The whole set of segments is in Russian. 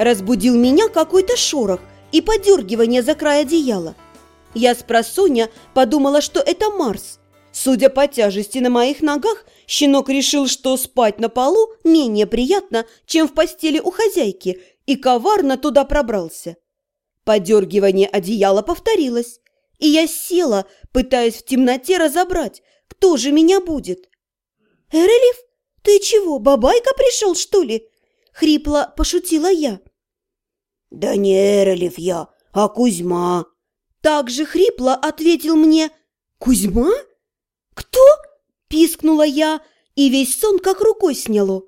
Разбудил меня какой-то шорох и подергивание за край одеяла. Я с просонья подумала, что это Марс. Судя по тяжести на моих ногах, щенок решил, что спать на полу менее приятно, чем в постели у хозяйки, и коварно туда пробрался. Подергивание одеяла повторилось, и я села, пытаясь в темноте разобрать, кто же меня будет. «Эрелев, ты чего, бабайка пришел, что ли?» — хрипло пошутила я. «Да не Эрелев я, а Кузьма!» Так же хрипло ответил мне «Кузьма? Кто?» – пискнула я, и весь сон как рукой сняло.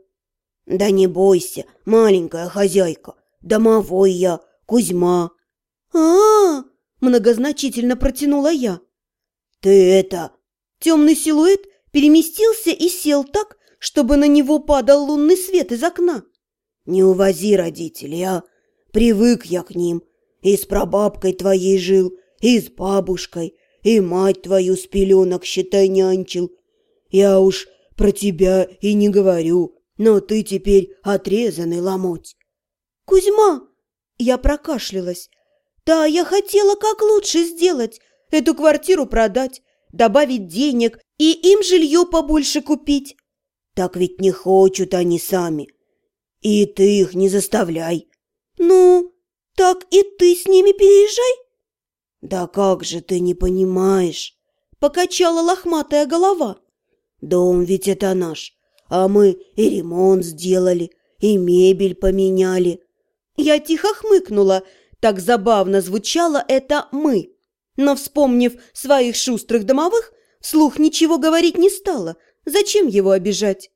«Да не бойся, маленькая хозяйка, домовой я, Кузьма!» «А-а-а!» – многозначительно протянула я. «Ты это...» Темный силуэт переместился и сел так, чтобы на него падал лунный свет из окна. «Не увози родителей, а! Привык я к ним, и с прабабкой твоей жил, и с бабушкой, и мать твою с пеленок, считай, нянчил. Я уж про тебя и не говорю, но ты теперь отрезанный ломоть. Кузьма! Я прокашлялась. Да, я хотела как лучше сделать, эту квартиру продать, добавить денег и им жилье побольше купить. Так ведь не хочут они сами. И ты их не заставляй. Ну, так и ты с ними переезжай. «Да как же ты не понимаешь?» – покачала лохматая голова. «Дом ведь это наш, а мы и ремонт сделали, и мебель поменяли». Я тихо хмыкнула, так забавно звучало это «мы». Но, вспомнив своих шустрых домовых, вслух ничего говорить не стала. Зачем его обижать?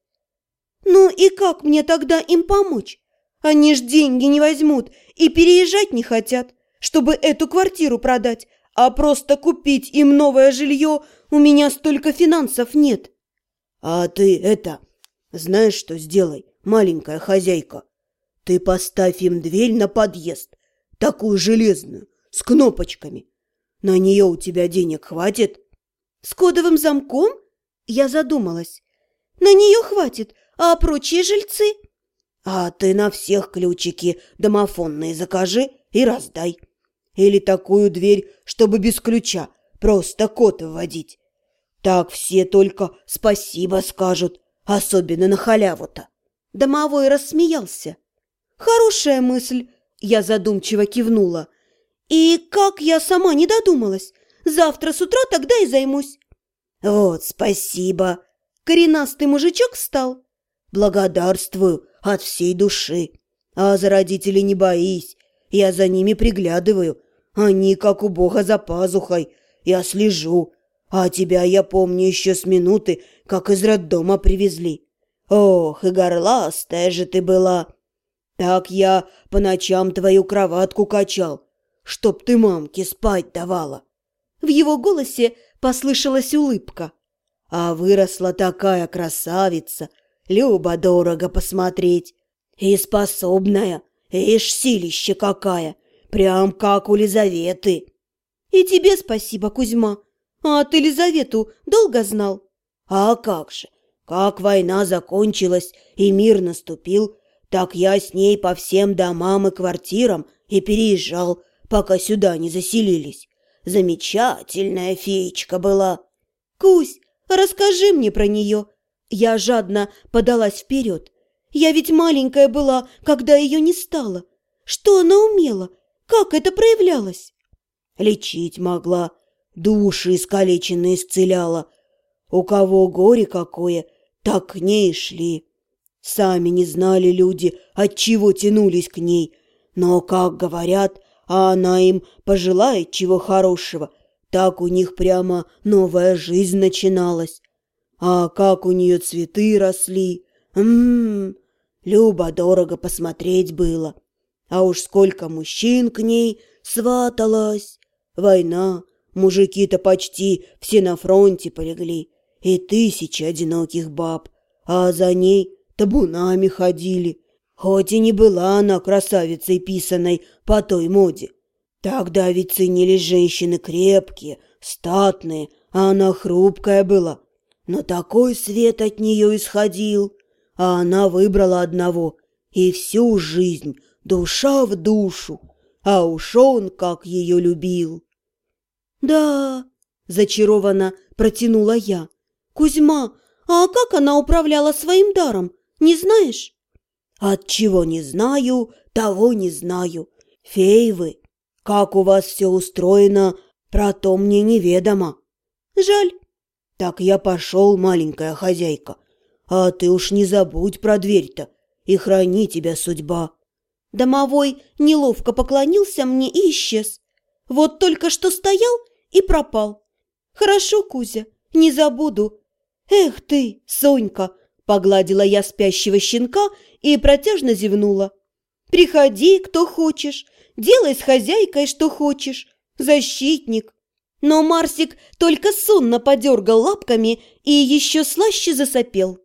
«Ну и как мне тогда им помочь? Они ж деньги не возьмут и переезжать не хотят чтобы эту квартиру продать, а просто купить им новое жилье у меня столько финансов нет. А ты это, знаешь, что сделай, маленькая хозяйка? Ты поставь им дверь на подъезд, такую железную, с кнопочками. На нее у тебя денег хватит? С кодовым замком? Я задумалась. На нее хватит, а прочие жильцы? А ты на всех ключики домофонные закажи и раздай. Или такую дверь, чтобы без ключа, просто код вводить. Так все только спасибо скажут, особенно на халяву-то. Домовой рассмеялся. Хорошая мысль, я задумчиво кивнула. И как я сама не додумалась. Завтра с утра тогда и займусь. Вот, спасибо. Коренастый мужичок встал. Благодарствую от всей души. А за родителей не боись, я за ними приглядываю, они как у бога за пазухой. Я слежу. А тебя я помню еще с минуты, как из роддома привезли. Ох, и горластая же ты была. Так я по ночам твою кроватку качал, чтоб ты мамке спать давала. В его голосе послышалась улыбка. А выросла такая красавица, любо дорого посмотреть. И способная, ишь силище какая, Прям как у Лизаветы. И тебе спасибо, Кузьма. А ты Лизавету долго знал? А как же? Как война закончилась и мир наступил, так я с ней по всем домам и квартирам и переезжал, пока сюда не заселились. Замечательная феечка была. Кусь, расскажи мне про нее. Я жадно подалась вперед. Я ведь маленькая была, когда ее не стало. Что она умела? Как это проявлялось? Лечить могла, души искалеченные исцеляла. У кого горе какое, так к ней шли. Сами не знали люди, от чего тянулись к ней. Но, как говорят, а она им пожелает чего хорошего, так у них прямо новая жизнь начиналась. А как у нее цветы росли, ммм, любо-дорого посмотреть было. А уж сколько мужчин к ней сваталось. Война, мужики-то почти все на фронте полегли. И тысячи одиноких баб. А за ней табунами ходили. Хоть и не была она красавицей писаной по той моде. Тогда ведь ценились женщины крепкие, статные, а она хрупкая была. Но такой свет от нее исходил, а она выбрала одного и всю жизнь душа в душу, а уж он как ее любил. «Да», – зачарованно протянула я. «Кузьма, а как она управляла своим даром, не знаешь?» «От чего не знаю, того не знаю. Фей вы, как у вас все устроено, про то мне неведомо». «Жаль». «Так я пошел, маленькая хозяйка. А ты уж не забудь про дверь-то, и храни тебя судьба». Домовой неловко поклонился мне и исчез. Вот только что стоял и пропал. «Хорошо, Кузя, не забуду». «Эх ты, Сонька!» – погладила я спящего щенка и протяжно зевнула. «Приходи, кто хочешь, делай с хозяйкой, что хочешь. Защитник!» Но Марсик только сонно подергал лапками и еще слаще засопел.